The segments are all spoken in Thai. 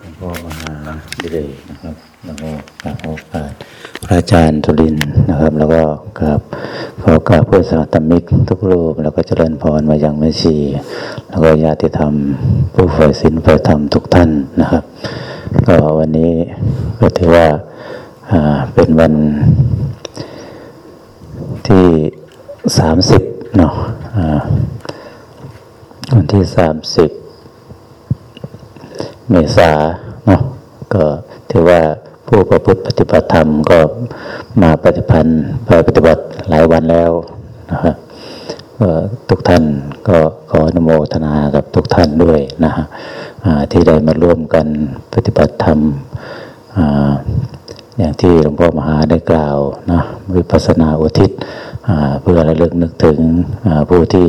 หลวงพ่อมหาดิเรกนะครับ แล้วก็กราบโอกาสพระอาจารย์ทุลินนะครับ แล้วก็กราบขอกราบเพื่อสาธมิกทุกรูป แล้วก็เจริญพรมายังแม่ชี แล้วก็ญาติธรรม ผู้ฝ่ายศีลฝ่ายธรรมทุกท่านนะครับ ก็วันนี้ก็ถือว่าอ่าเป็นวันที่สามสิบเนาะอ่าวันที่สามสิบ เมษาเนาะก็ถือว่าผู้ประพฤติปฏิบัติธรรมก็มาปฏิพันธ์ไปปฏิบัติหลายวันแล้วนะครับทุกท่านก็ขออนุโมทนากับทุกท่านด้วยนะฮะที่ได้มาร่วมกันปฏิบัติธรรมอย่างที่หลวงพ่อมหาได้กล่าวนะวิปัสสนาอุทิศเพื่อระลึกนึกถึงผู้ที่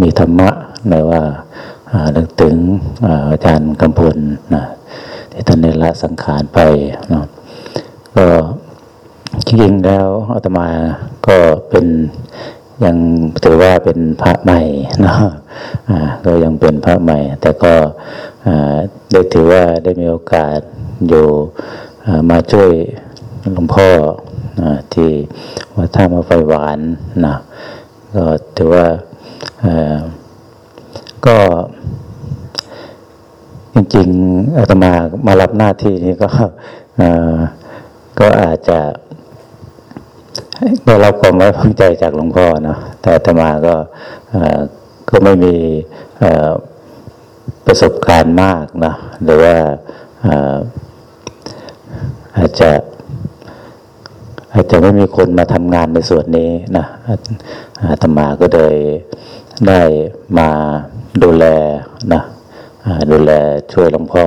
มีธรรมะไม่ว่าอ่า นึกถึงอาจารย์กำพลนะที่ท่านได้ละสังขารไปเนาะก็จริงแล้วอาตมาก็เป็นยังถือว่าเป็นพระใหม่เนาะก็ยังเป็นพระใหม่ แต่ก็ได้ถือว่าได้มีโอกาสอยู่มาช่วยหลวงพ่อที่วัดท่ามาไฟหวานนะก็ถือว่าก็ จริงๆอาตมามารับหน้าที่นี้ก็ก็อาจจะได้รับความไว้วางใจจากหลวงพ่อเนาะแต่อาตมาก็ก็ไม่มีประสบการณ์มากนะหรือว่าอาจจะ อาจจะไม่มีคนมาทำงานในส่วนนี้นะอาตมาก็เลยได้มาดูแลนะ ดูแลช่วยหลวงพ่อ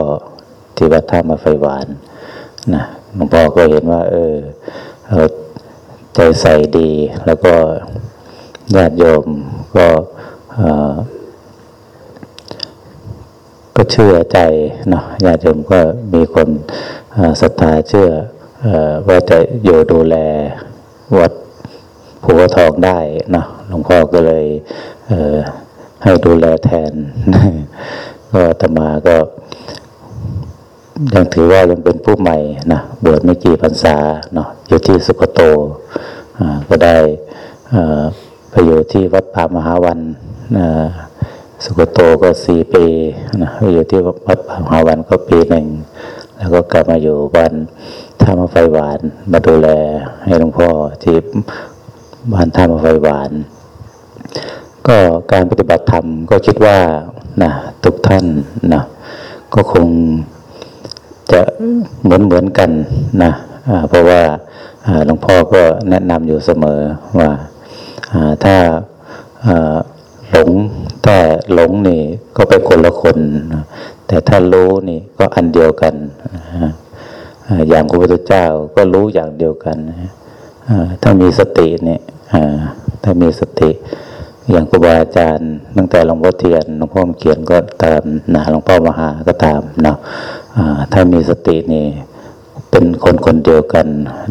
ที่วัดท่ามาไฟหวานนะหลวงพ่อก็เห็นว่า เออเออใจใส่ดี แล้วก็ญาติโยมก็เออก็เชื่อใจเนาะญาติโยมก็มีคนศรัทธาเชื่ออว่าจะอยู่ดูแลวัดภูวทองได้เนาะหลวงพ่อก็เลยเให้ดูแลแทน ก็อาตมาก็ยังถือว่ายังเป็นผู้ใหม่นะบวชไม่กี่พรรษาเนาะอยู่ที่สุโขโตก็ได้ไปอยู่ที่วัดป่ามหาวันสุโขโตก็สี่ปีนะไปอยู่ที่วัดป่ามหาวันก็ปีหนึ่งแล้วก็กลับมาอยู่บ้านท่ามาไฟหวานมาดูแลให้หลวงพ่อที่บ้านท่ามาไฟหวาน ก็การปฏิบัติธรรมก็คิดว่านะ ทุกท่านนะก็คงจะเหมือนเหมือนกันนะเพราะว่าหลวงพ่อก็แนะนำอยู่เสมอว่าถ้าหลงถ้าหลงนี่ก็เป็นคนละคน แต่ถ้ารู้นี่ก็อันเดียวกัน อย่างพระพุทธเจ้าก็รู้อย่างเดียวกัน ถ้ามีสติเนี่ยถ้ามีสติ อย่างครูบาอาจารย์ตั้งแต่หลวงพ่อเทียนหลวงพ่อเขียนก็ตามนะหลวงพ่อมหาก็ตามเนาะถ้ามีสตินี่เป็นคนคนเดียวกัน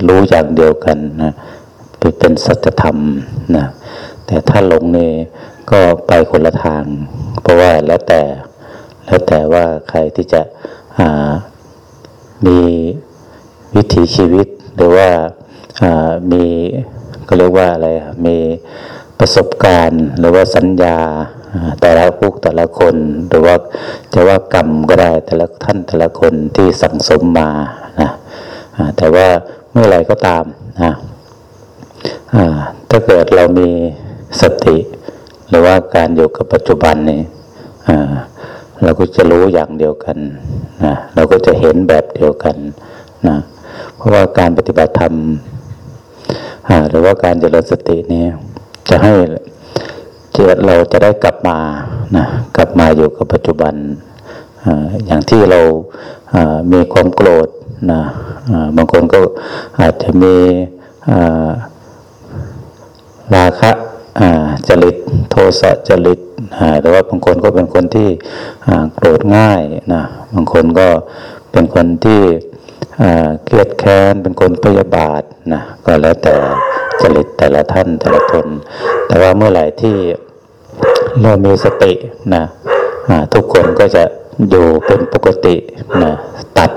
รู้อย่างเดียวกันนะเป็นสัจธรรมนะแต่ถ้าหลงนี่ก็ไปคนละทาง เพราะว่าแล้วแต่แล้วแต่ว่าใครที่จะมีวิถีชีวิตหรือว่ามีก็เรียกว่าอะไรมี ประสบการณ์หรือว่าสัญญาแต่ละผู้แต่ละคน หรือว่าจะว่ากรรมก็ได้แต่ละท่านแต่ละคนที่สั่งสมมานะแต่ว่าเมื่อไรก็ตามนะถ้าเกิดเรามีสติ หรือว่าการอยู่กับปัจจุบันนี่เราก็จะรู้อย่างเดียวกันนะเราก็จะเห็นแบบเดียวกันนะเพราะว่าการปฏิบัติธรรมหรือว่าการเจริญสตินี้ จะให้จะเราจะได้กลับมานะกลับมาอยู่กับปัจจุบันอย่างที่เรามีความโกรธนะบางคนก็อาจจะมีราคะจริตโทสะจริตอ่าหรือว่าบางคนก็เป็นคนที่โกรธง่ายนะบางคนก็เป็นคนที่เครียดแค้นเป็นคนพยาบาทนะก็แล้วแต่ จริตแต่ละท่านแต่ละคน แต่ว่าเมื่อไหร่ที่เรามีสตินะทุกคนก็จะอยู่เป็นปกตินะตัด